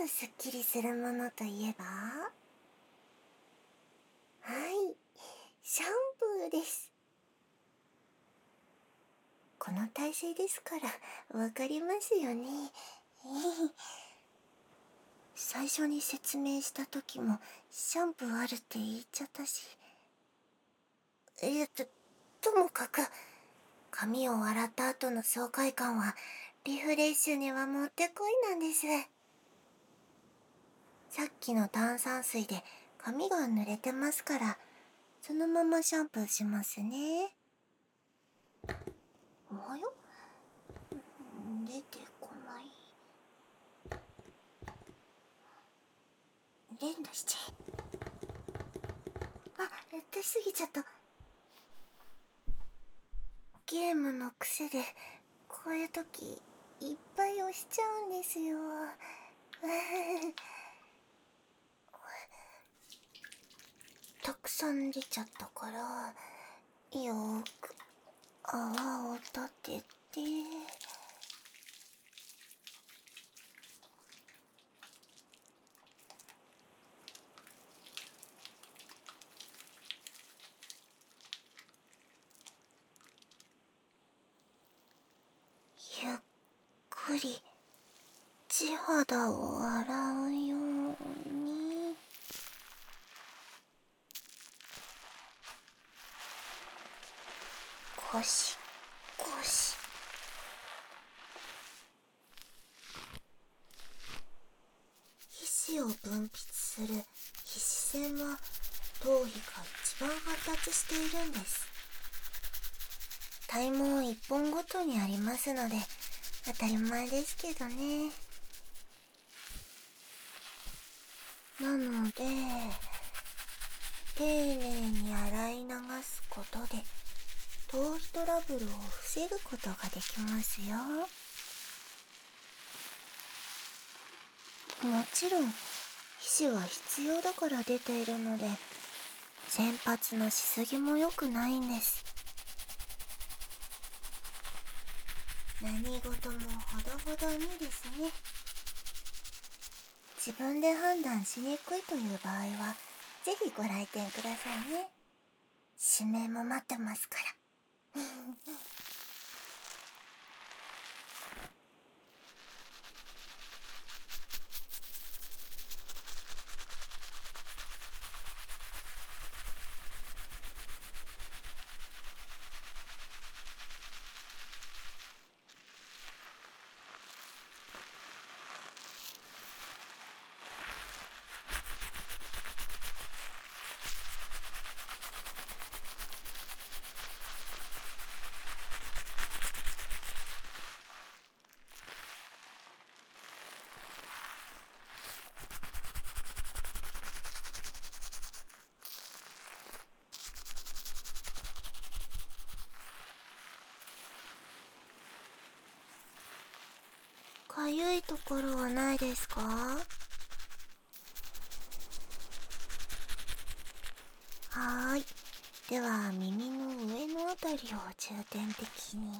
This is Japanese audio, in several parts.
とすっきりするものといえば？はい。シャンプーです。この体勢ですからわかりますよね。最初に説明した時もシャンプーあるって言っちゃったし。えっとともかく髪を洗った後の爽快感はリフレッシュにはもってこいなんです。さっきの炭酸水で髪が濡れてますからそのままシャンプーしますね。おはよう。出てこない。連打しちゃえあやってすぎちゃった。ゲームの癖でこういう時いっぱい押しちゃうんですよたくさん出ちゃったからよーく泡を立ててゆっくり地肌を洗うようにゴシゴシ皮脂を分泌する皮脂腺は頭皮が一番発達しているんです体毛1本ごとにありますので当たり前ですけどね。なので丁寧に洗い流すことで頭皮トラブルを防ぐことができますよ。もちろん皮脂は必要だから出ているので先発のしすぎも良くないんです。何事もほどほどにですね。自分で判断しにくいという場合はぜひご来店くださいね。指名も待ってますから。ゆいところはないですか？はーい。では耳の上のあたりを重点的に。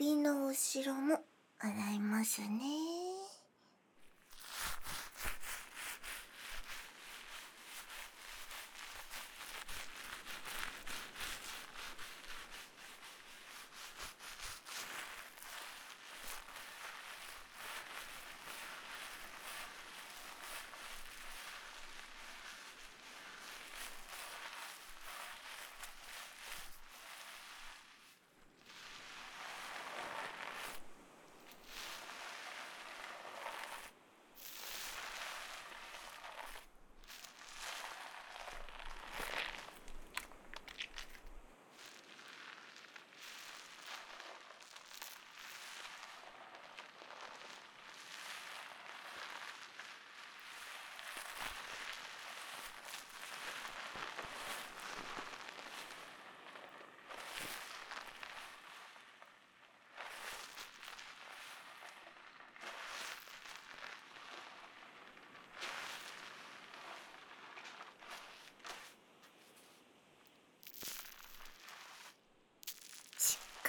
首の後ろも洗いますね。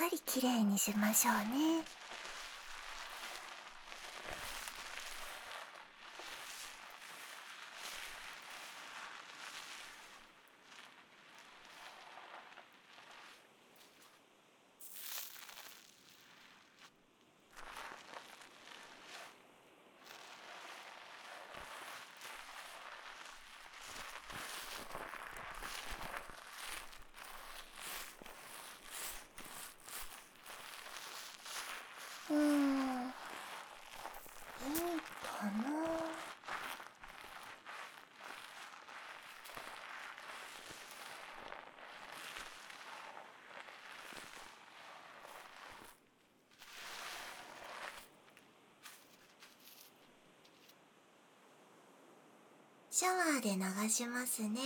かりきれいにしましょうね。シャワーで流しますね。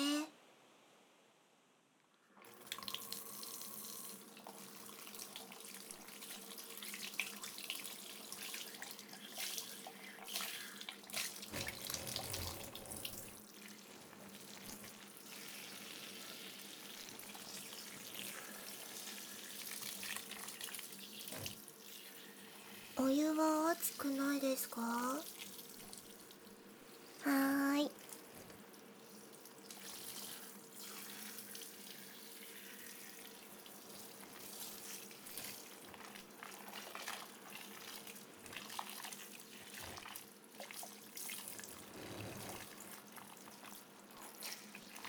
お湯は熱くないですか？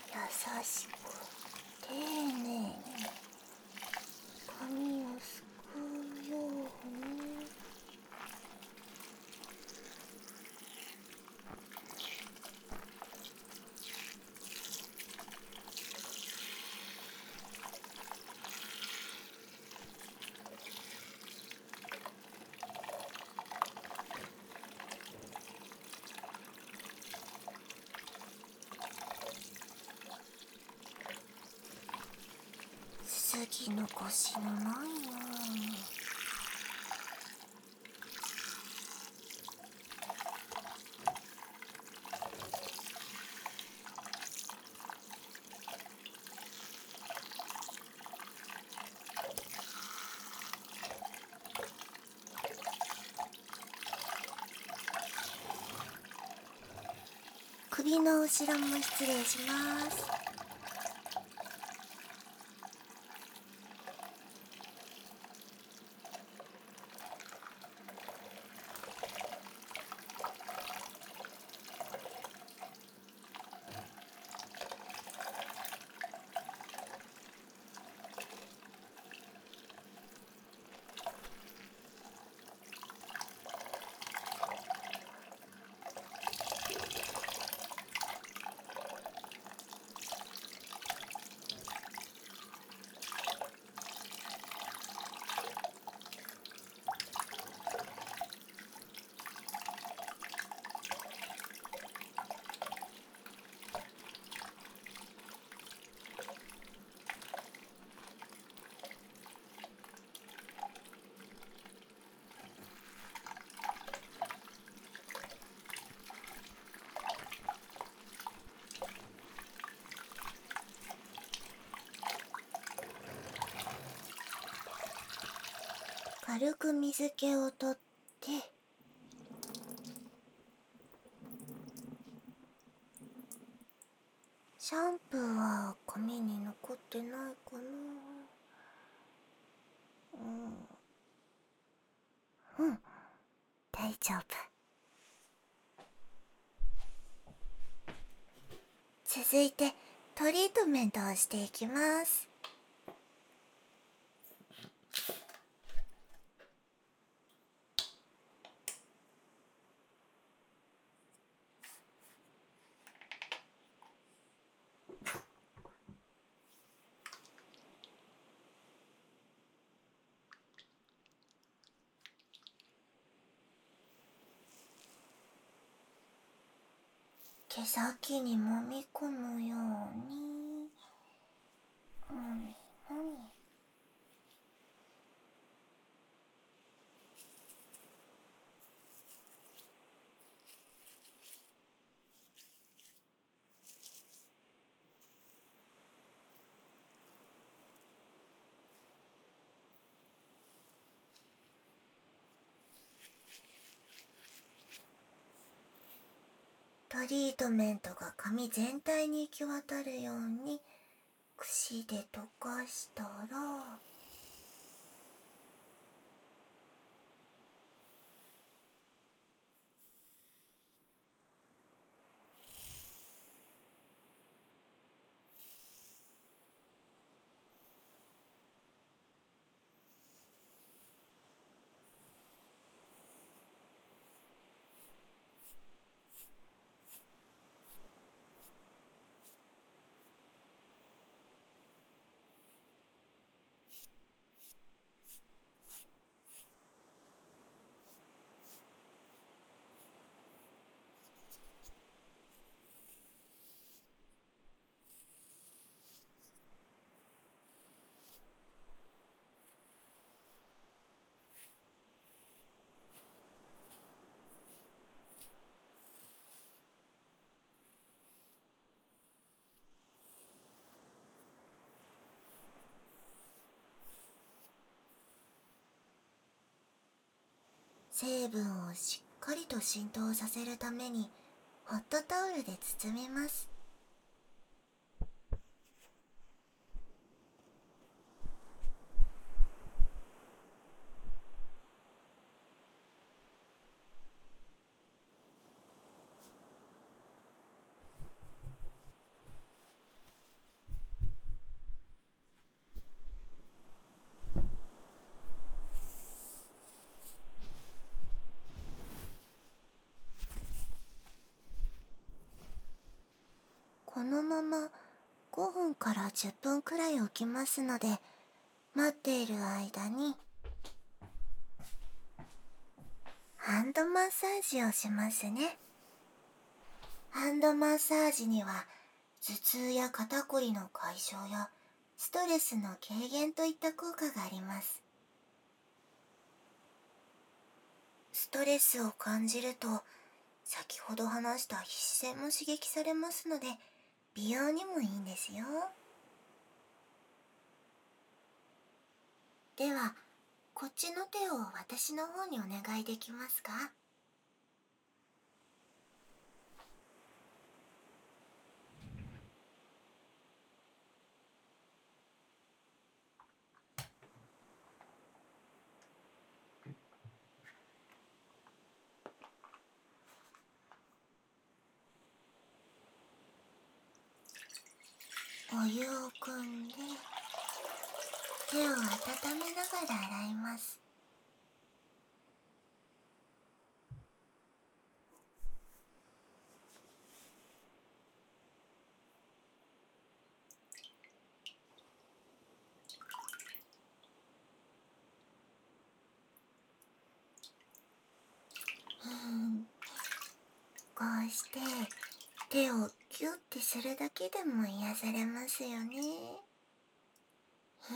優しく丁寧に髪をすくうように次の腰のないな首の後ろも失礼します。軽く水気を取ってシャンプーは髪に残ってないかな。うん。うん。大丈夫。続いてトリートメントをしていきます。毛先に揉み込むようにもみもみトリートメントが髪全体に行き渡るように櫛で溶かしたら成分をしっかりと浸透させるためにホットタオルで包みますこのまま5分から10分くらい置きますので待っている間にハンドマッサージをしますね。ハンドマッサージには頭痛や肩こりの解消やストレスの軽減といった効果があります。ストレスを感じると先ほど話した皮脂腺も刺激されますので美容にもいいんですよ。ではこっちの手を私の方にお願いできますか？お湯を汲んで。手を温めながら洗いますこうして手をキュッてするだけでも癒されますよね。タ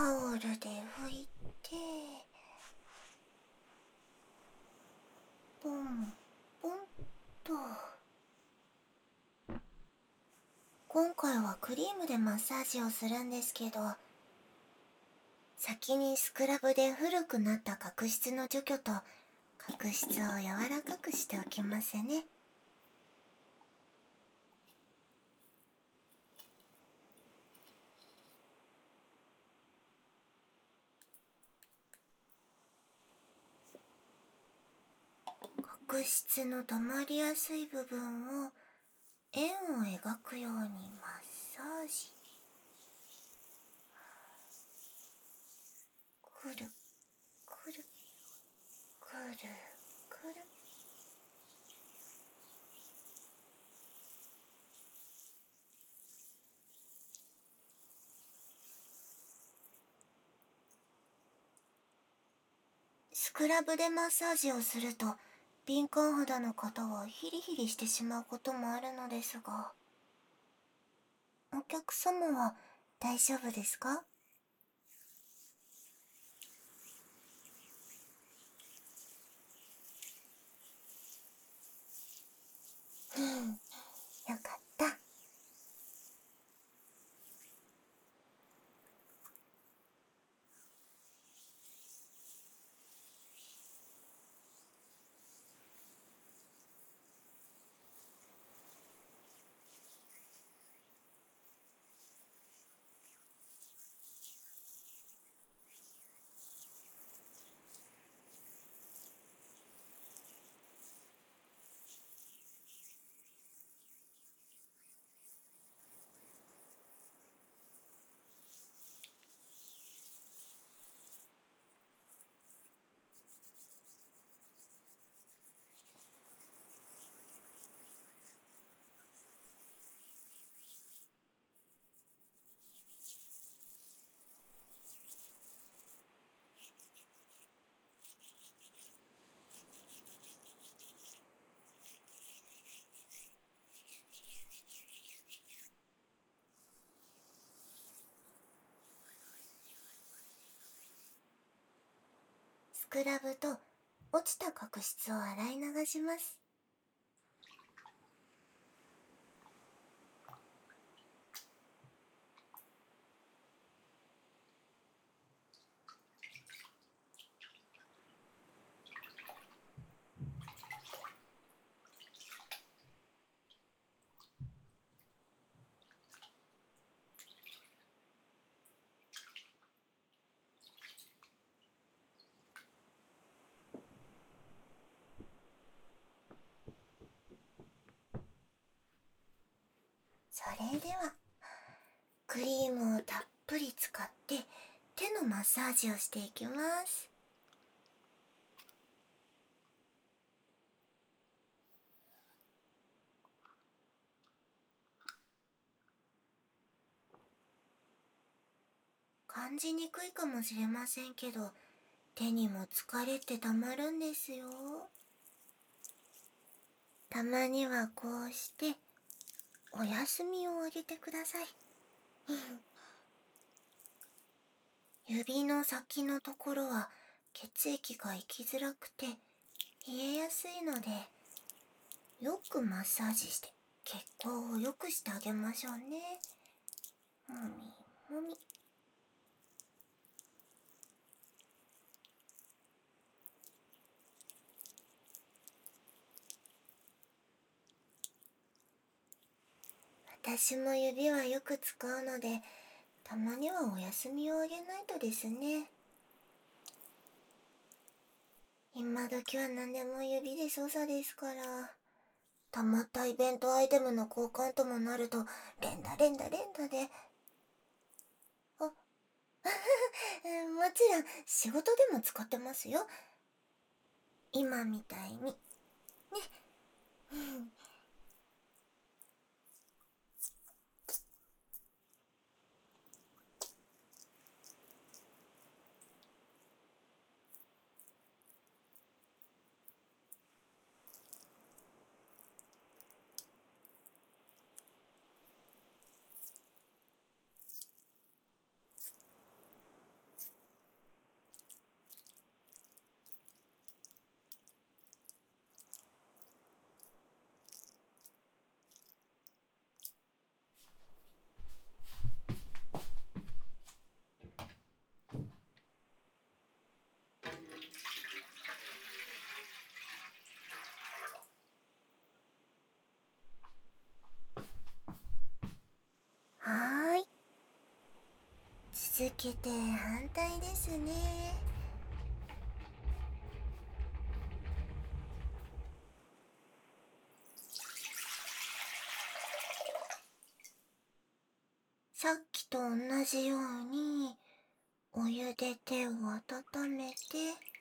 オルで拭いてポンポンと。今回はクリームでマッサージをするんですけど先にスクラブで古くなった角質の除去と角質を柔らかくしておきますね。角質の溜まりやすい部分を円を描くようにマッサージ。くるくるくるくる。スクラブでマッサージをすると敏感肌の方はヒリヒリしてしまうこともあるのですがお客様は大丈夫ですか？クラブと落ちた角質を洗い流しますそれではクリームをたっぷり使って手のマッサージをしていきます。感じにくいかもしれませんけど手にも疲れてたまるんですよ。たまにはこうしてお休みをあげてください。指の先のところは血液が行きづらくて冷えやすいのでよくマッサージして血行を良くしてあげましょうね。もみもみ。私も指はよく使うのでたまにはお休みをあげないとですね。今時は何でも指で操作ですから。たまったイベントアイテムの交換ともなると連打連打連打で。あ もちろん仕事でも使ってますよ。今みたいに。ね。続けて反対ですね。さっきと同じようにお湯で手を温めて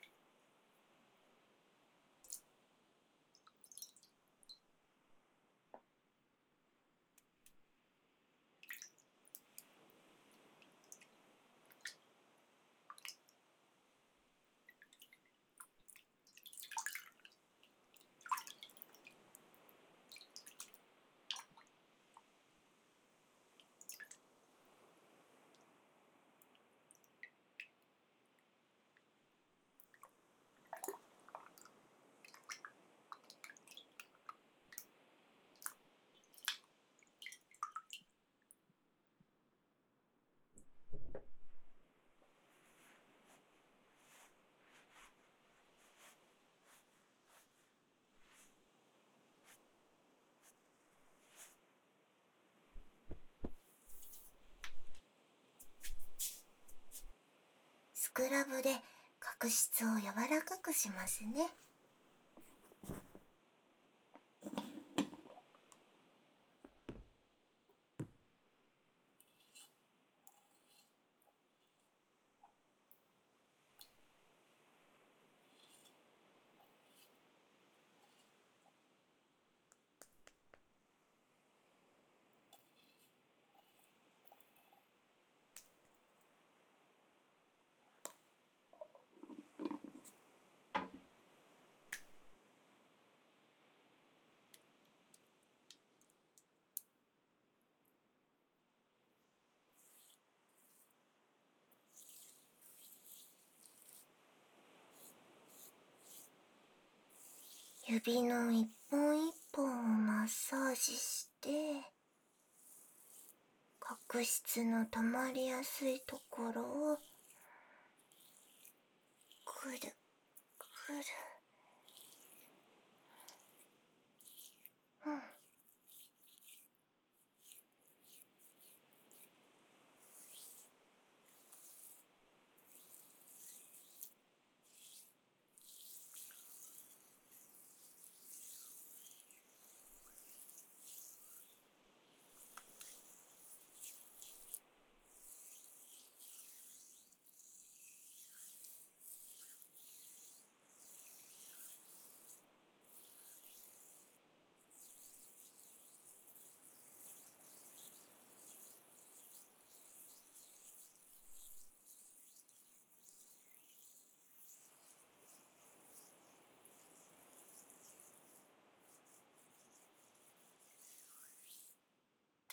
クラブで角質を柔らかくしますね。指の一本一本をマッサージして角質のたまりやすいところをくるくるうん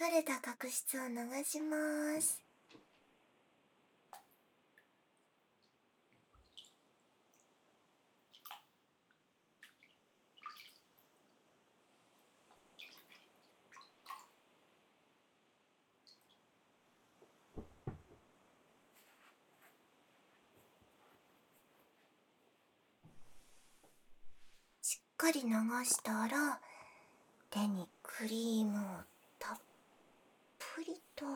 取れた角質を流します。しっかり流したら手にクリームをと。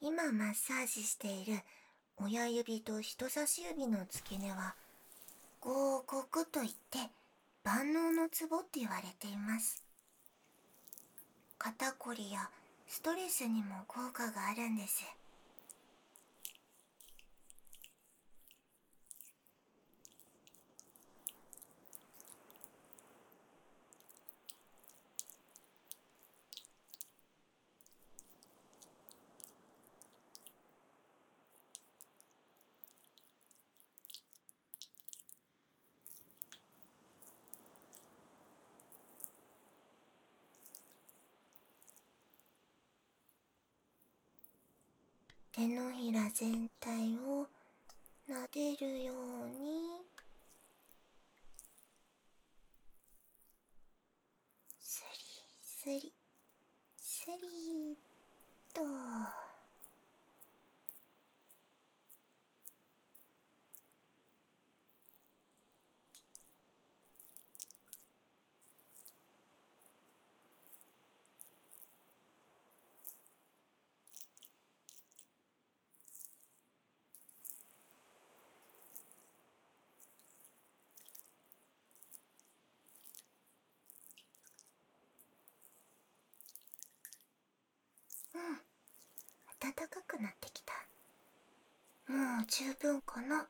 今マッサージしている親指と人差し指の付け根は合谷といって万能のツボって言われています肩こりやストレスにも効果があるんです。手のひら全体を撫でるように。スリスリスリと。暖かくなってきた。もう十分かな。わ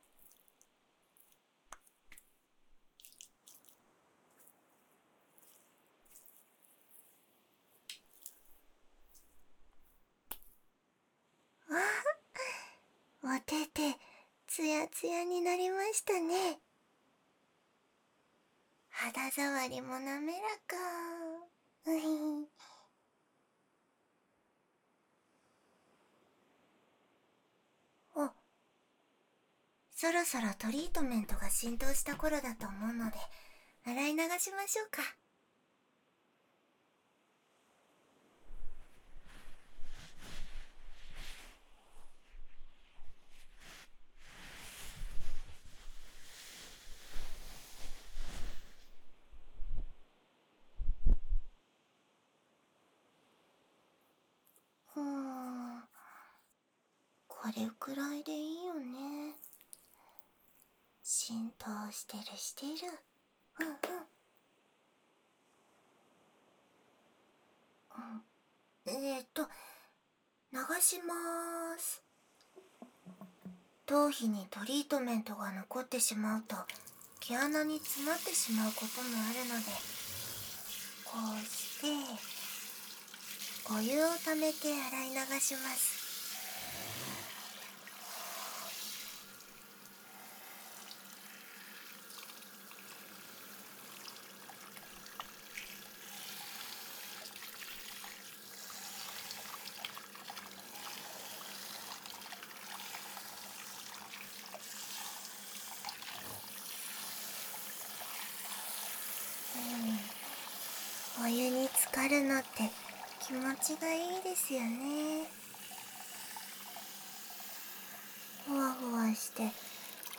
あおててつやつやになりましたね。肌触りも滑らか。うひそろそろトリートメントが浸透した頃だと思うので洗い流しましょうか。うんこれくらいでいいよね。浸透してるしてる。うんうん。えー、っと流します。頭皮にトリートメントが残ってしまうと毛穴に詰まってしまうこともあるのでこうしてお湯をためて洗い流しますお湯に浸かるのって気持ちがいいですよね。ふわふわして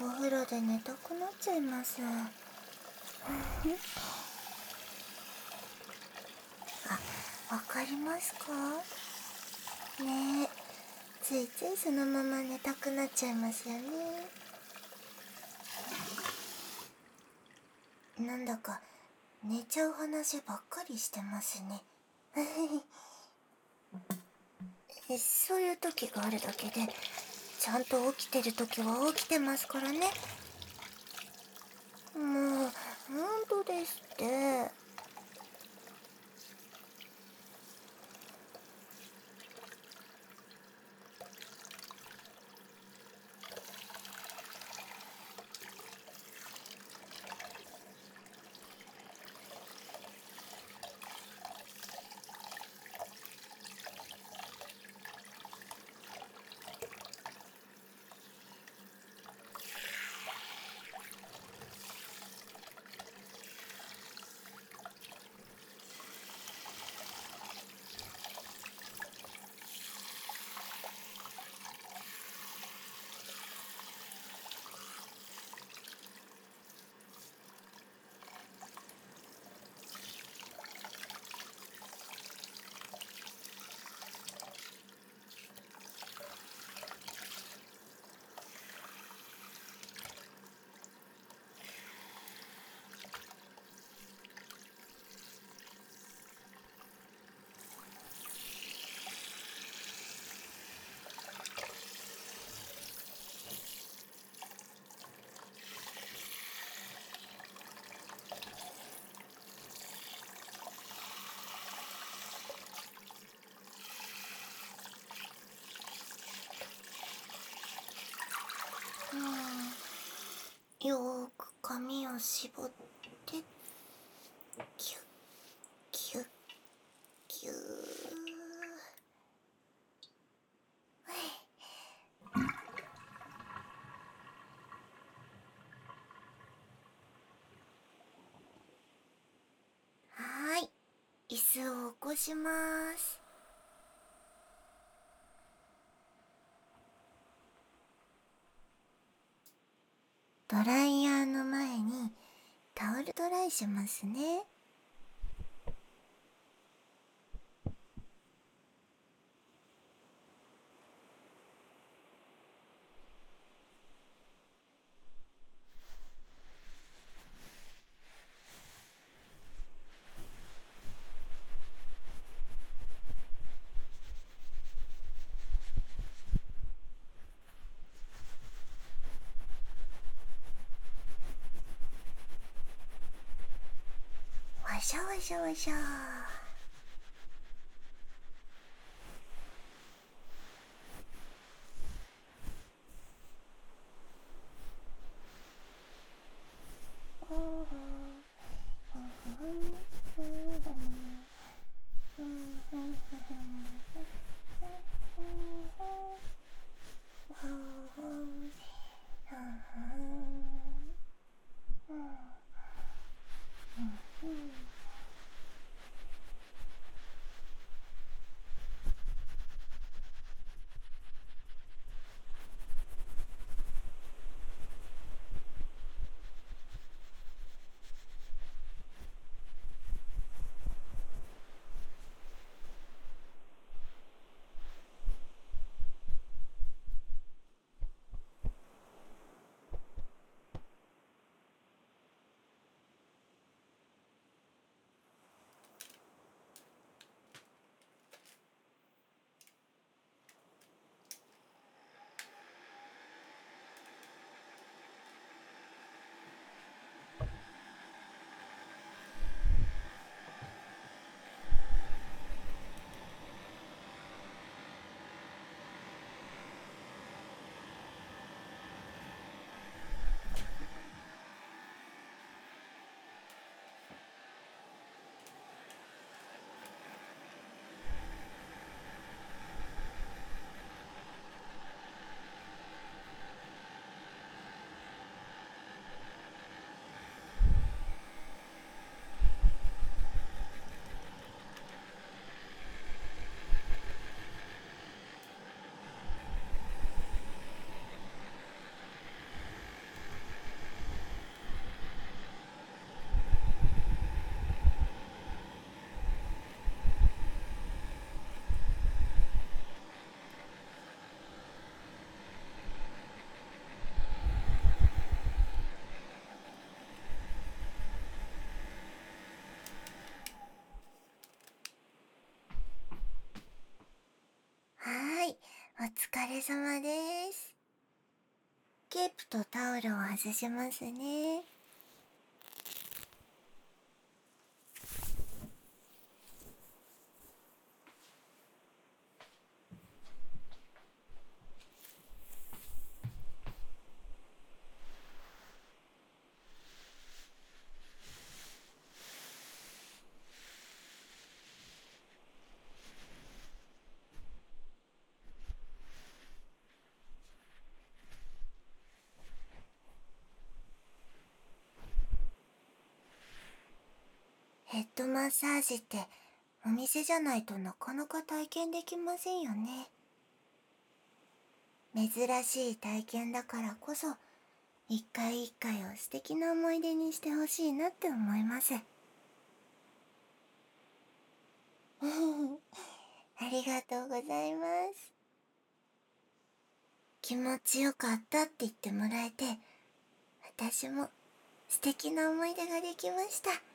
お風呂で寝たくなっちゃいます。あわかりますか？ね。えついついそのまま寝たくなっちゃいますよね。なんだか寝ちゃう話ばっかりしてますね。そういう時があるだけでちゃんと起きてる時は起きてますからね。もう本当ですって。よーく髪を絞ってキュッキュッキューはい。椅子を起こします。ドライヤーの前にタオルドライしますね。しょわれ様です。ケープとタオルを外しますね。ヘッドマッサージってお店じゃないとなかなか体験できませんよね。珍しい体験だからこそ一回一回を素敵な思い出にしてほしいなって思います。ありがとうございます。気持ちよかったって言ってもらえて、私も素敵な思い出ができました。